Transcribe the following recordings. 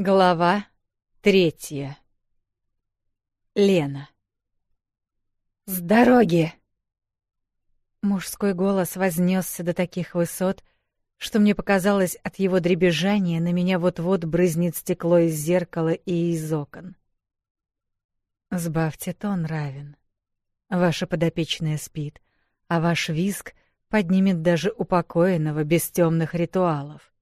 Глава третья. Лена. «С дороги!» Мужской голос вознесся до таких высот, что мне показалось, от его дребезжания на меня вот-вот брызнет стекло из зеркала и из окон. «Сбавьте тон, Равен. Ваша подопечная спит, а ваш виск поднимет даже упокоенного без темных ритуалов».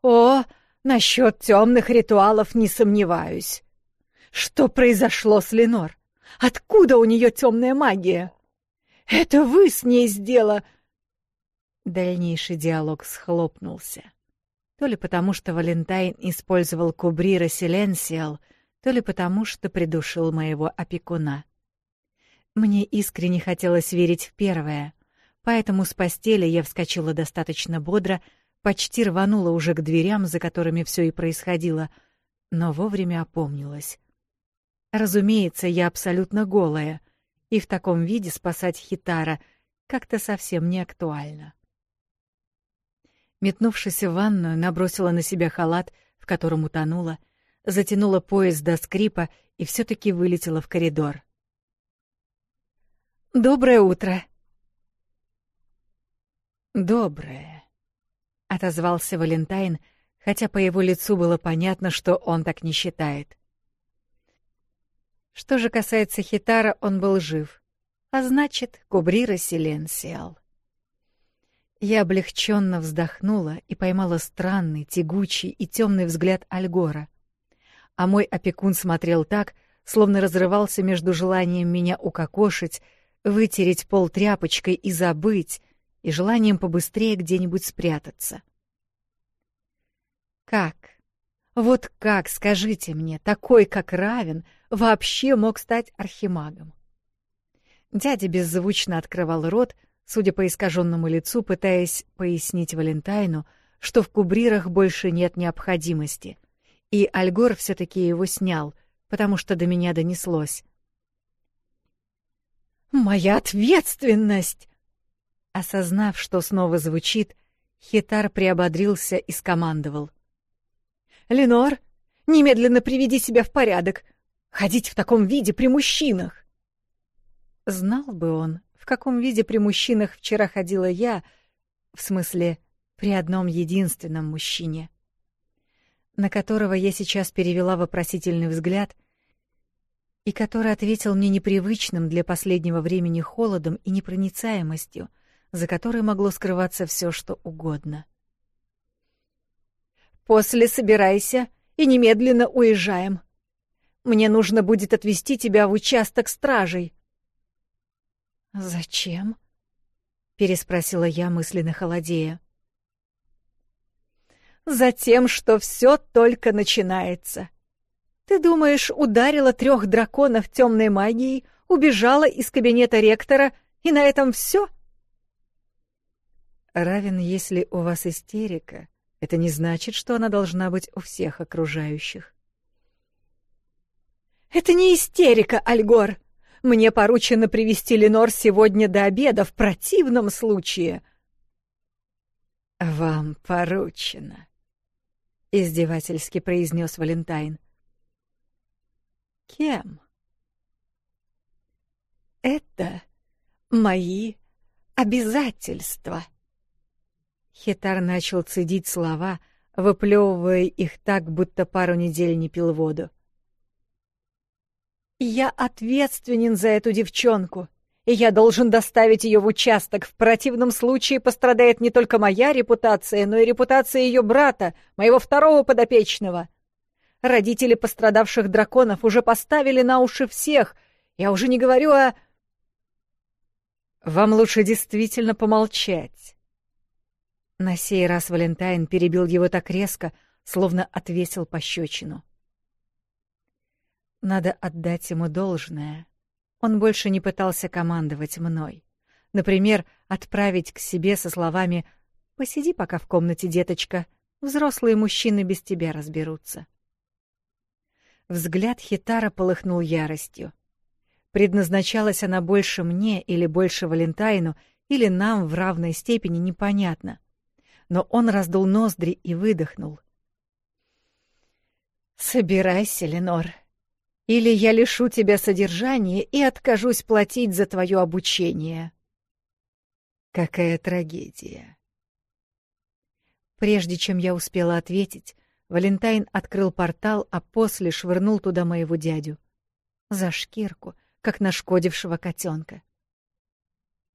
«О!» Насчет темных ритуалов не сомневаюсь. Что произошло с Ленор? Откуда у нее темная магия? Это вы с ней сделала...» Дальнейший диалог схлопнулся. То ли потому, что Валентайн использовал кубрира Силенсиал, то ли потому, что придушил моего опекуна. Мне искренне хотелось верить в первое, поэтому с постели я вскочила достаточно бодро, почти рванула уже к дверям, за которыми все и происходило, но вовремя опомнилась. Разумеется, я абсолютно голая, и в таком виде спасать Хитара как-то совсем не актуально. Метнувшись в ванную, набросила на себя халат, в котором утонула, затянула пояс до скрипа и все таки вылетела в коридор. «Доброе утро!» «Доброе!» отозвался Валентайн, хотя по его лицу было понятно, что он так не считает. Что же касается Хитара, он был жив, а значит, Кубрира Силенсиал. Я облегченно вздохнула и поймала странный, тягучий и темный взгляд Альгора. А мой опекун смотрел так, словно разрывался между желанием меня укокошить, вытереть пол тряпочкой и забыть, и желанием побыстрее где-нибудь спрятаться. Как? Вот как, скажите мне, такой, как Равен вообще мог стать архимагом? Дядя беззвучно открывал рот, судя по искаженному лицу, пытаясь пояснить Валентайну, что в кубрирах больше нет необходимости. И Альгор все-таки его снял, потому что до меня донеслось. «Моя ответственность!» Осознав, что снова звучит, Хитар приободрился и скомандовал. «Ленор, немедленно приведи себя в порядок. Ходить в таком виде при мужчинах!» Знал бы он, в каком виде при мужчинах вчера ходила я, в смысле, при одном единственном мужчине, на которого я сейчас перевела вопросительный взгляд и который ответил мне непривычным для последнего времени холодом и непроницаемостью — за которой могло скрываться все, что угодно. «После собирайся и немедленно уезжаем. Мне нужно будет отвезти тебя в участок стражей». «Зачем?» — переспросила я, мысленно холодея. «Затем, что все только начинается. Ты думаешь, ударила трех драконов темной магией, убежала из кабинета ректора, и на этом все?» Равен, если у вас истерика, это не значит, что она должна быть у всех окружающих. Это не истерика, Альгор. Мне поручено привести Ленор сегодня до обеда, в противном случае. Вам поручено, издевательски произнес Валентайн. Кем? Это мои обязательства. Хитар начал цедить слова, выплевывая их так, будто пару недель не пил воду. «Я ответственен за эту девчонку, и я должен доставить ее в участок. В противном случае пострадает не только моя репутация, но и репутация ее брата, моего второго подопечного. Родители пострадавших драконов уже поставили на уши всех. Я уже не говорю о...» «Вам лучше действительно помолчать», на сей раз Валентайн перебил его так резко, словно отвесил пощечину. Надо отдать ему должное. Он больше не пытался командовать мной. Например, отправить к себе со словами «Посиди пока в комнате, деточка, взрослые мужчины без тебя разберутся». Взгляд Хитара полыхнул яростью. Предназначалась она больше мне или больше Валентайну, или нам в равной степени непонятно но он раздул ноздри и выдохнул. «Собирайся, Ленор, или я лишу тебя содержания и откажусь платить за твое обучение». «Какая трагедия!» Прежде чем я успела ответить, Валентайн открыл портал, а после швырнул туда моего дядю. За шкирку, как нашкодившего котенка.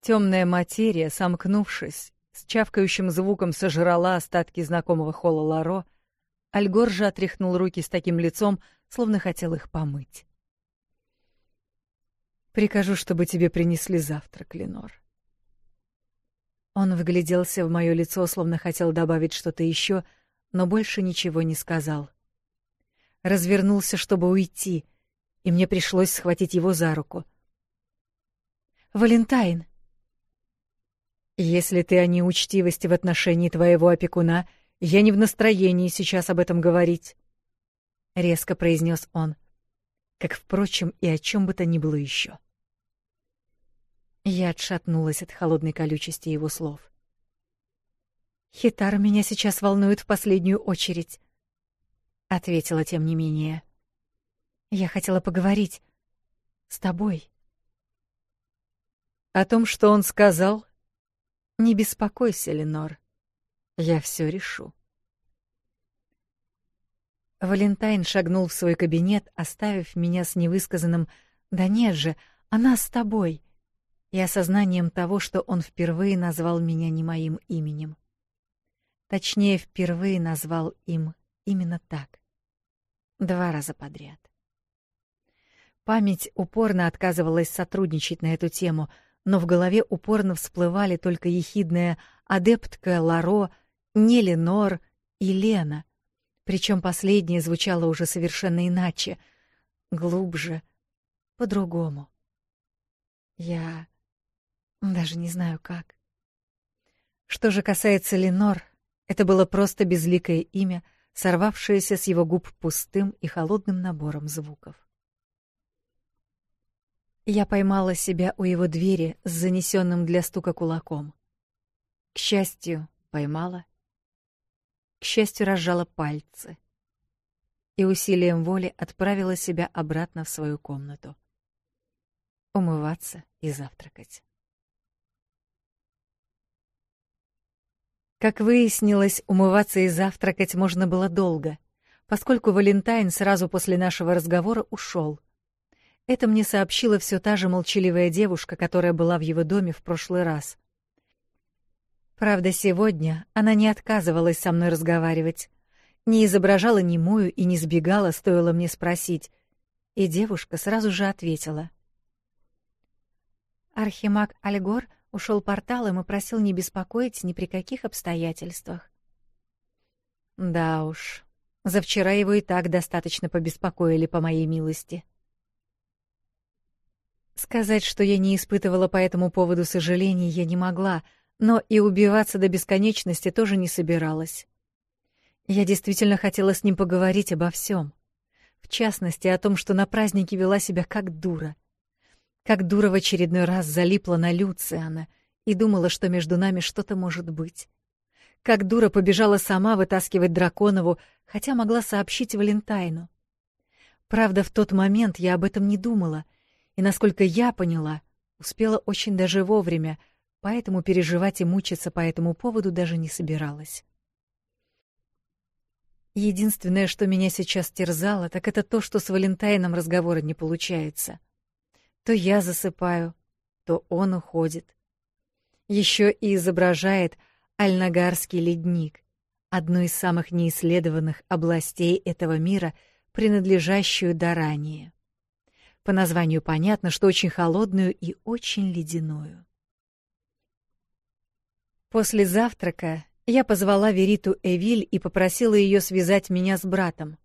Темная материя, сомкнувшись, с чавкающим звуком сожрала остатки знакомого холла Ларо, Альгор же отряхнул руки с таким лицом, словно хотел их помыть. «Прикажу, чтобы тебе принесли завтрак, Ленор». Он вгляделся в мое лицо, словно хотел добавить что-то еще, но больше ничего не сказал. Развернулся, чтобы уйти, и мне пришлось схватить его за руку. «Валентайн!» Если ты о неучтивости в отношении твоего опекуна, я не в настроении сейчас об этом говорить, резко произнес он, как впрочем и о чем бы то ни было еще. Я отшатнулась от холодной колючести его слов. Хитар меня сейчас волнует в последнюю очередь, ответила тем не менее. Я хотела поговорить с тобой. О том, что он сказал, не беспокойся, Ленор. Я все решу. Валентайн шагнул в свой кабинет, оставив меня с невысказанным «Да нет же, она с тобой!» и осознанием того, что он впервые назвал меня не моим именем. Точнее, впервые назвал им именно так. Два раза подряд. Память упорно отказывалась сотрудничать на эту тему — но в голове упорно всплывали только ехидная адептка Ларо, Неленор и Лена. Причем последнее звучало уже совершенно иначе, глубже, по-другому. Я даже не знаю как. Что же касается Ленор, это было просто безликое имя, сорвавшееся с его губ пустым и холодным набором звуков. Я поймала себя у его двери с занесенным для стука кулаком. К счастью, поймала. К счастью, разжала пальцы. И усилием воли отправила себя обратно в свою комнату. Умываться и завтракать. Как выяснилось, умываться и завтракать можно было долго, поскольку Валентайн сразу после нашего разговора ушел — это мне сообщила все та же молчаливая девушка, которая была в его доме в прошлый раз. Правда, сегодня она не отказывалась со мной разговаривать, не изображала немую и не сбегала, стоило мне спросить. И девушка сразу же ответила. Архимаг Альгор ушел порталом и просил не беспокоить ни при каких обстоятельствах. Да уж, за вчера его и так достаточно побеспокоили по моей милости. — Сказать, что я не испытывала по этому поводу сожалений, я не могла, но и убиваться до бесконечности тоже не собиралась. Я действительно хотела с ним поговорить обо всем. В частности, о том, что на празднике вела себя как дура. Как дура в очередной раз залипла на Люциана и думала, что между нами что-то может быть. Как дура побежала сама вытаскивать Драконову, хотя могла сообщить Валентайну. Правда, в тот момент я об этом не думала — и, насколько я поняла, успела очень даже вовремя, поэтому переживать и мучиться по этому поводу даже не собиралась. Единственное, что меня сейчас терзало, так это то, что с Валентайном разговора не получается. То я засыпаю, то он уходит. Еще и изображает Альнагарский ледник, одну из самых неисследованных областей этого мира, принадлежащую Дарании. По названию понятно, что очень холодную и очень ледяную. После завтрака я позвала Вериту Эвиль и попросила ее связать меня с братом.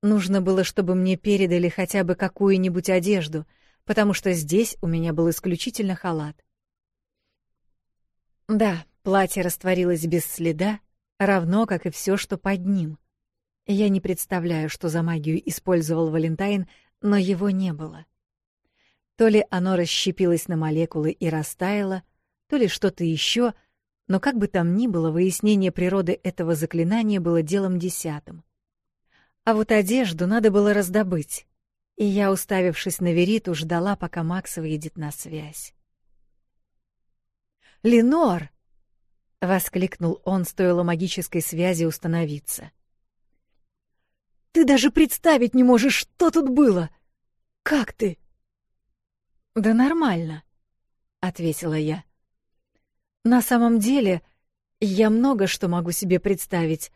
Нужно было, чтобы мне передали хотя бы какую-нибудь одежду, потому что здесь у меня был исключительно халат. Да, платье растворилось без следа, равно как и все, что под ним. Я не представляю, что за магию использовал Валентайн, но его не было. То ли оно расщепилось на молекулы и растаяло, то ли что-то еще, но как бы там ни было, выяснение природы этого заклинания было делом десятым. А вот одежду надо было раздобыть, и я, уставившись на Вериту, ждала, пока Макс выйдет на связь. «Ленор!» — воскликнул он, стоило магической связи установиться. Ты даже представить не можешь, что тут было. Как ты? Да нормально, ответила я. На самом деле, я много что могу себе представить.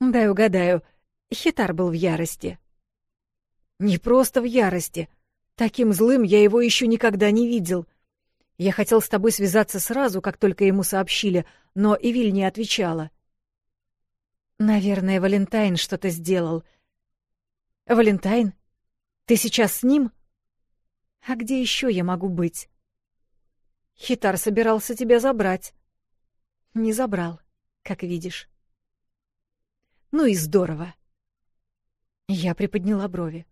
Дай угадаю, Хитар был в ярости. Не просто в ярости. Таким злым я его еще никогда не видел. Я хотел с тобой связаться сразу, как только ему сообщили, но Эвиль не отвечала. Наверное, Валентайн что-то сделал. Валентайн? Ты сейчас с ним? А где еще я могу быть? Хитар собирался тебя забрать. Не забрал, как видишь. Ну и здорово. Я приподняла брови.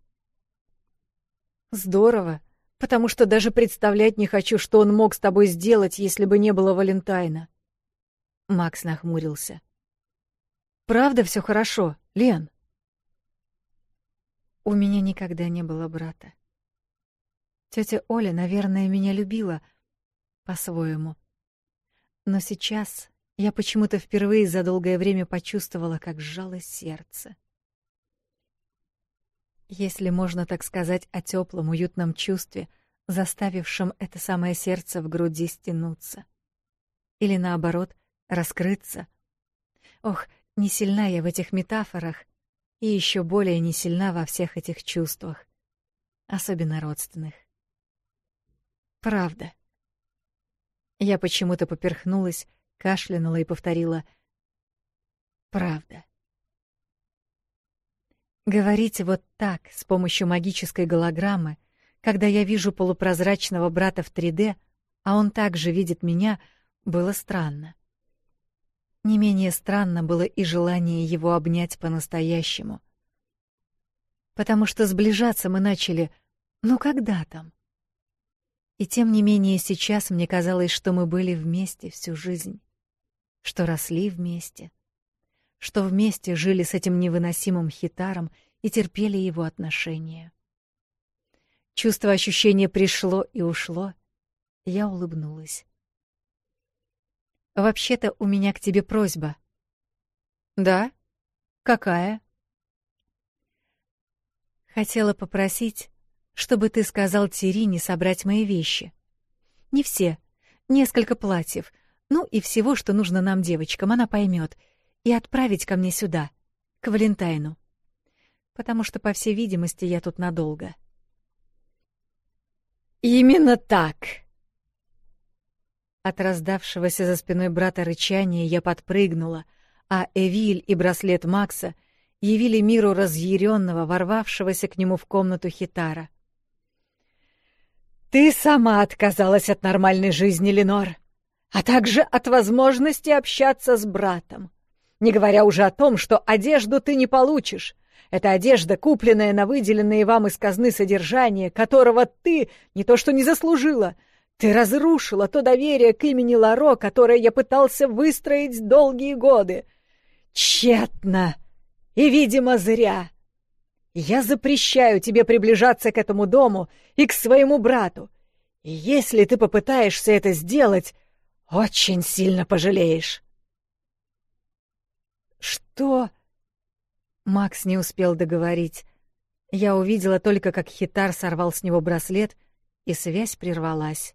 Здорово, потому что даже представлять не хочу, что он мог с тобой сделать, если бы не было Валентайна. Макс нахмурился. Правда все хорошо, Лен? У меня никогда не было брата. Тётя Оля, наверное, меня любила по-своему. Но сейчас я почему-то впервые за долгое время почувствовала, как сжалось сердце. Если можно так сказать о тёплом, уютном чувстве, заставившем это самое сердце в груди стянуться. Или наоборот, раскрыться. Ох, не сильна я в этих метафорах, и еще более не сильна во всех этих чувствах, особенно родственных. Правда. Я почему-то поперхнулась, кашлянула и повторила «Правда». Говорить вот так, с помощью магической голограммы, когда я вижу полупрозрачного брата в 3D, а он также видит меня, было странно. Не менее странно было и желание его обнять по-настоящему. Потому что сближаться мы начали, ну когда там? И тем не менее сейчас мне казалось, что мы были вместе всю жизнь, что росли вместе, что вместе жили с этим невыносимым хитаром и терпели его отношения. Чувство ощущения пришло и ушло. Я улыбнулась. Вообще-то у меня к тебе просьба. Да? Какая? Хотела попросить, чтобы ты сказал Тирине собрать мои вещи. Не все, несколько платьев, ну и всего, что нужно нам девочкам, она поймет, и отправить ко мне сюда, к Валентайну. Потому что, по всей видимости, я тут надолго. Именно так. От раздавшегося за спиной брата рычания я подпрыгнула, а Эвиль и браслет Макса явили миру разъяренного, ворвавшегося к нему в комнату хитара. «Ты сама отказалась от нормальной жизни, Ленор, а также от возможности общаться с братом, не говоря уже о том, что одежду ты не получишь». Это одежда, купленная на выделенные вам из казны содержание, которого ты не то что не заслужила, ты разрушила то доверие к имени Ларо, которое я пытался выстроить долгие годы. Тщетно! И, видимо, зря. Я запрещаю тебе приближаться к этому дому и к своему брату. И если ты попытаешься это сделать, очень сильно пожалеешь. Что? Макс не успел договорить. Я увидела только, как хитар сорвал с него браслет, и связь прервалась.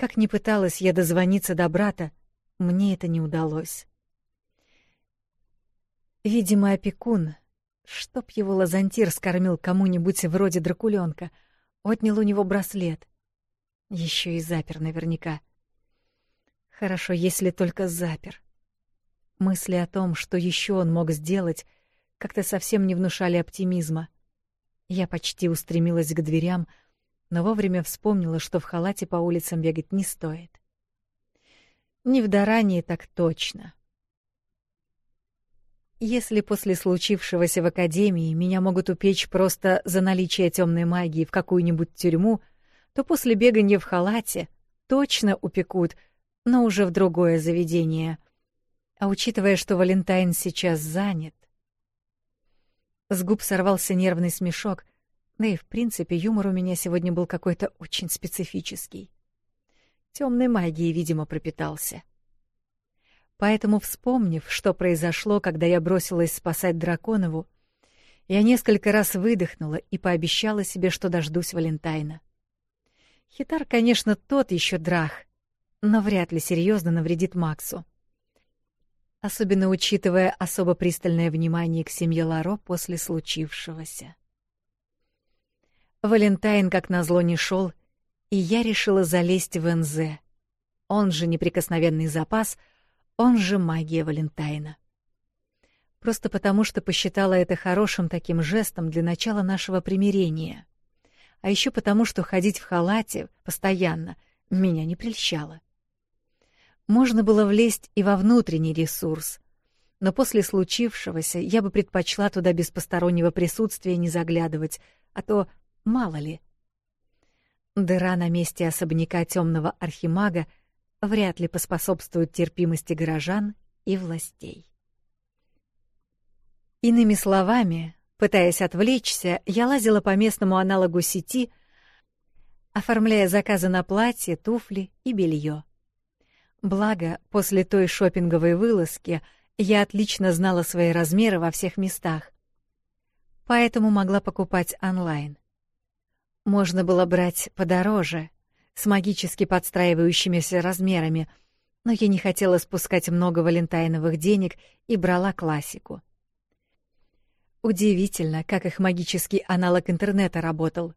Как ни пыталась я дозвониться до брата, мне это не удалось. Видимо, опекун, чтоб его лазантир скормил кому-нибудь вроде дракуленка, отнял у него браслет. Еще и запер наверняка. Хорошо, если только запер. Мысли о том, что еще он мог сделать, как-то совсем не внушали оптимизма. Я почти устремилась к дверям, но вовремя вспомнила, что в халате по улицам бегать не стоит. Не в Дарании так точно. Если после случившегося в Академии меня могут упечь просто за наличие темной магии в какую-нибудь тюрьму, то после бегания в халате точно упекут, но уже в другое заведение. А учитывая, что Валентайн сейчас занят... С губ сорвался нервный смешок, да и, в принципе, юмор у меня сегодня был какой-то очень специфический. Темной магией, видимо, пропитался. Поэтому, вспомнив, что произошло, когда я бросилась спасать Драконову, я несколько раз выдохнула и пообещала себе, что дождусь Валентайна. Хитар, конечно, тот еще драх, но вряд ли серьезно навредит Максу. Особенно учитывая особо пристальное внимание к семье Ларо после случившегося. Валентайн, как назло, не шел, и я решила залезть в НЗ. Он же неприкосновенный запас, он же магия Валентайна. Просто потому, что посчитала это хорошим таким жестом для начала нашего примирения. А еще потому, что ходить в халате постоянно меня не прельщало. Можно было влезть и во внутренний ресурс, но после случившегося я бы предпочла туда без постороннего присутствия не заглядывать, а то мало ли. Дыра на месте особняка темного архимага вряд ли поспособствует терпимости горожан и властей. Иными словами, пытаясь отвлечься, я лазила по местному аналогу сети, оформляя заказы на платье, туфли и белье. Благо, после той шопинговой вылазки я отлично знала свои размеры во всех местах, поэтому могла покупать онлайн. Можно было брать подороже, с магически подстраивающимися размерами, но я не хотела спускать много валентайновых денег и брала классику. Удивительно, как их магический аналог интернета работал.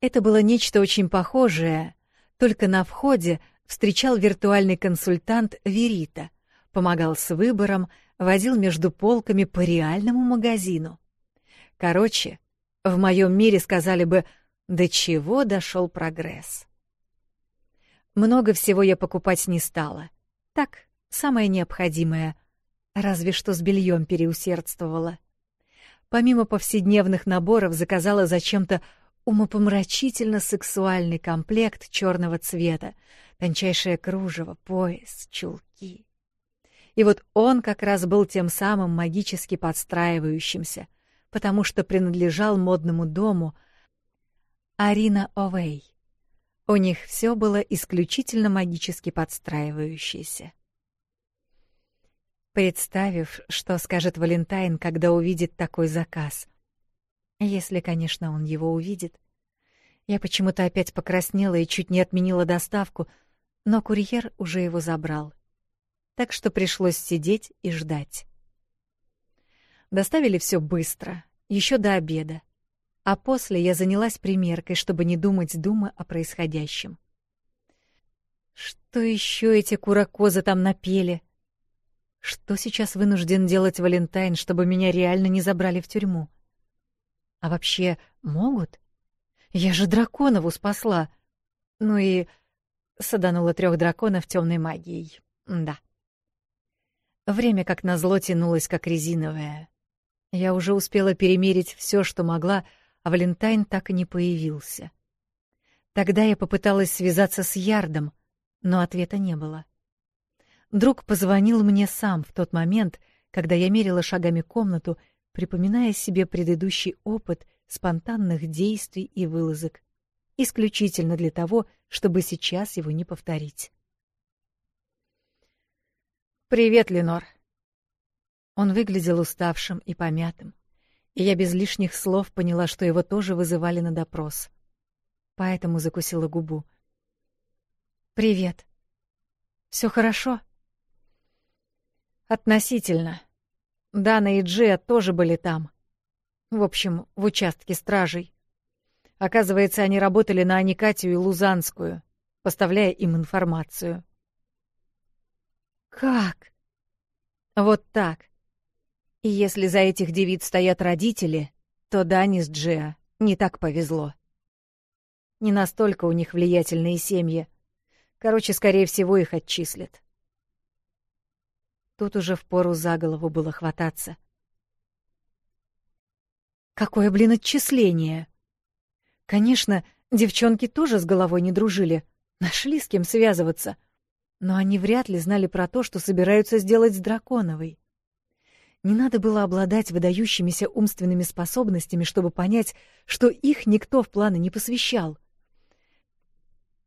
Это было нечто очень похожее, только на входе встречал виртуальный консультант Верита, помогал с выбором, водил между полками по реальному магазину. Короче, в моем мире сказали бы — до чего дошел прогресс? Много всего я покупать не стала. Так, самое необходимое. Разве что с бельем переусердствовала. Помимо повседневных наборов заказала зачем-то умопомрачительно сексуальный комплект черного цвета, тончайшее кружево, пояс, чулки. И вот он как раз был тем самым магически подстраивающимся, потому что принадлежал модному дому, Арина Овей. У них все было исключительно магически подстраивающееся. Представив, что скажет Валентайн, когда увидит такой заказ. Если, конечно, он его увидит. Я почему-то опять покраснела и чуть не отменила доставку, но курьер уже его забрал. Так что пришлось сидеть и ждать. Доставили все быстро, еще до обеда а после я занялась примеркой, чтобы не думать дума о происходящем. Что еще эти куракозы там напели? Что сейчас вынужден делать Валентайн, чтобы меня реально не забрали в тюрьму? А вообще могут? Я же драконову спасла. Ну и саданула трех драконов темной магией. Да. Время, как назло, тянулось как резиновое. Я уже успела перемерить все, что могла, а Валентайн так и не появился. Тогда я попыталась связаться с Ярдом, но ответа не было. Друг позвонил мне сам в тот момент, когда я мерила шагами комнату, припоминая себе предыдущий опыт спонтанных действий и вылазок, исключительно для того, чтобы сейчас его не повторить. «Привет, Ленор!» Он выглядел уставшим и помятым и я без лишних слов поняла, что его тоже вызывали на допрос. Поэтому закусила губу. «Привет. Все хорошо?» «Относительно. Дана и Джиа тоже были там. В общем, в участке стражей. Оказывается, они работали на Аникатию и Лузанскую, поставляя им информацию». «Как?» «Вот так. И если за этих девиц стоят родители, то Дани с Джиа не так повезло. Не настолько у них влиятельные семьи. Короче, скорее всего, их отчислят. Тут уже впору за голову было хвататься. Какое, блин, отчисление? Конечно, девчонки тоже с головой не дружили, нашли с кем связываться. Но они вряд ли знали про то, что собираются сделать с Драконовой. Не надо было обладать выдающимися умственными способностями, чтобы понять, что их никто в планы не посвящал.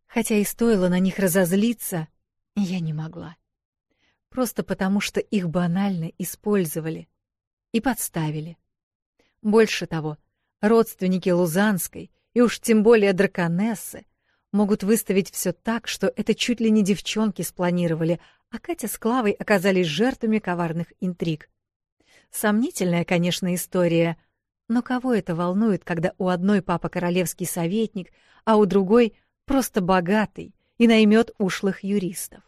Хотя и стоило на них разозлиться, я не могла. Просто потому, что их банально использовали и подставили. Больше того, родственники Лузанской и уж тем более драконессы могут выставить все так, что это чуть ли не девчонки спланировали, а Катя с Клавой оказались жертвами коварных интриг. Сомнительная, конечно, история, но кого это волнует, когда у одной папа королевский советник, а у другой просто богатый и наймет ушлых юристов?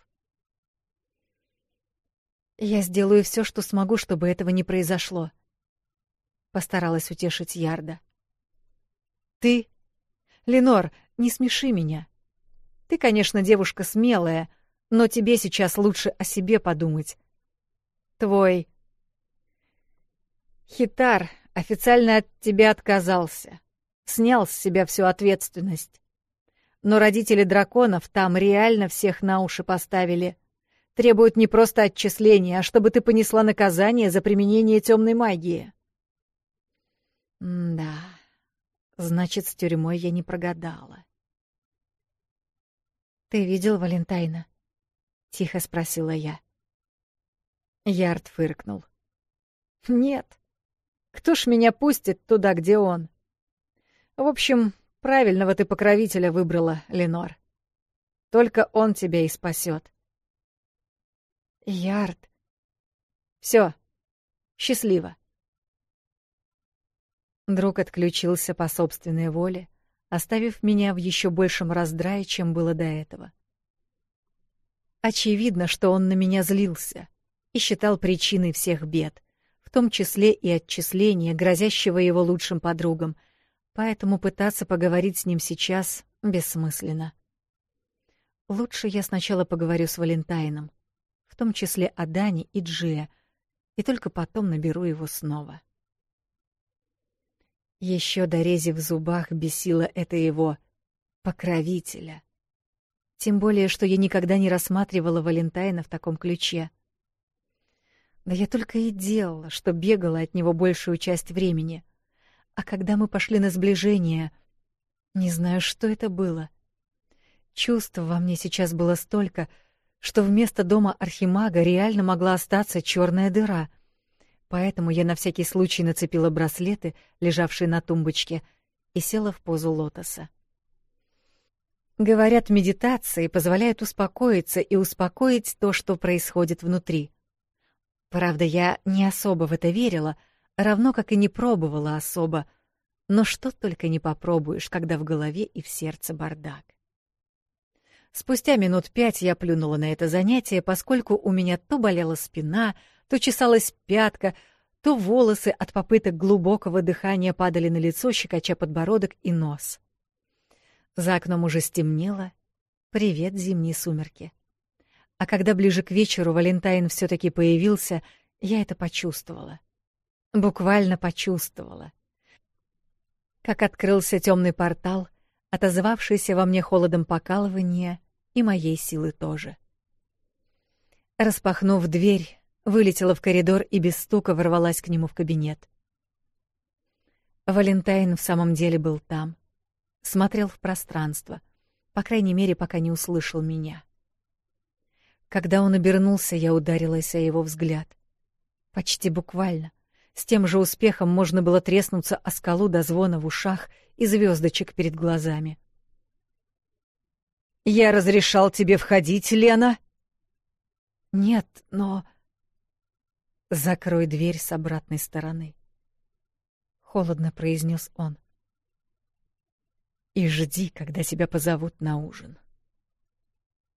Я сделаю все, что смогу, чтобы этого не произошло, постаралась утешить Ярда. Ты, Ленор, не смеши меня. Ты, конечно, девушка смелая, но тебе сейчас лучше о себе подумать. Твой Хитар официально от тебя отказался. Снял с себя всю ответственность. Но родители драконов там реально всех на уши поставили. Требуют не просто отчисления, а чтобы ты понесла наказание за применение темной магии. М да, значит, с тюрьмой я не прогадала. «Ты видел Валентайна?» — тихо спросила я. Ярд фыркнул. «Нет, кто ж меня пустит туда, где он? В общем, правильного ты покровителя выбрала, Ленор. Только он тебя и спасет. Ярд. Все. Счастливо. Друг отключился по собственной воле, оставив меня в еще большем раздрае, чем было до этого. Очевидно, что он на меня злился и считал причиной всех бед — в том числе и отчисление, грозящего его лучшим подругам, поэтому пытаться поговорить с ним сейчас бессмысленно. Лучше я сначала поговорю с Валентайном, в том числе о Дане и Джия, и только потом наберу его снова. Еще до рези в зубах бесило это его покровителя. Тем более, что я никогда не рассматривала Валентайна в таком ключе — да я только и делала, что бегала от него большую часть времени. А когда мы пошли на сближение, не знаю, что это было. Чувств во мне сейчас было столько, что вместо дома архимага реально могла остаться черная дыра. Поэтому я на всякий случай нацепила браслеты, лежавшие на тумбочке, и села в позу лотоса. Говорят, медитации позволяют успокоиться и успокоить то, что происходит внутри. Правда, я не особо в это верила, равно как и не пробовала особо. Но что только не попробуешь, когда в голове и в сердце бардак. Спустя минут пять я плюнула на это занятие, поскольку у меня то болела спина, то чесалась пятка, то волосы от попыток глубокого дыхания падали на лицо, щекоча подбородок и нос. За окном уже стемнело. Привет, зимние сумерки. А когда ближе к вечеру Валентайн все-таки появился, я это почувствовала. Буквально почувствовала. Как открылся темный портал, отозвавшийся во мне холодом покалывания и моей силы тоже. Распахнув дверь, вылетела в коридор и без стука ворвалась к нему в кабинет. Валентайн в самом деле был там. Смотрел в пространство. По крайней мере, пока не услышал меня. — когда он обернулся, я ударилась о его взгляд. Почти буквально. С тем же успехом можно было треснуться о скалу до звона в ушах и звездочек перед глазами. «Я разрешал тебе входить, Лена?» «Нет, но...» «Закрой дверь с обратной стороны», — холодно произнес он. «И жди, когда тебя позовут на ужин».